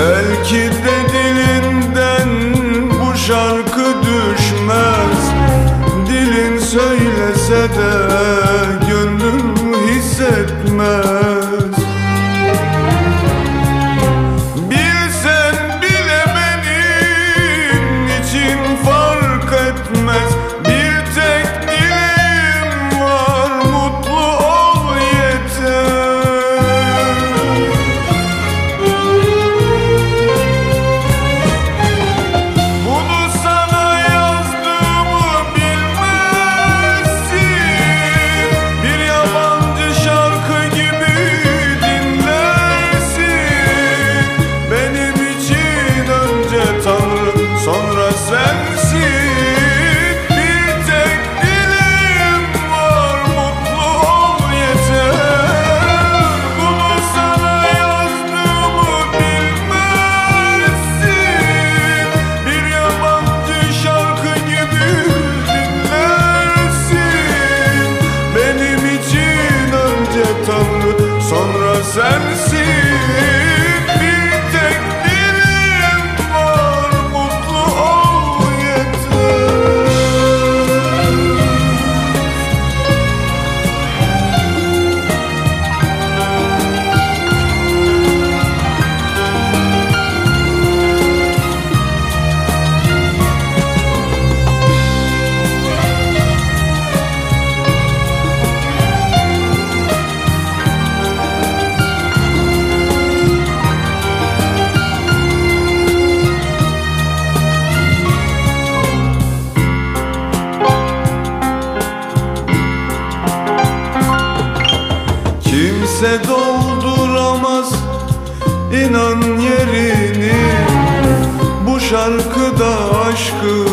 Belki de dilinden bu şarkı düşmez. Dilin söylese de gönlüm hissetmez. Kimse dolduramaz. İnan yerini Bu şarkıda aşkın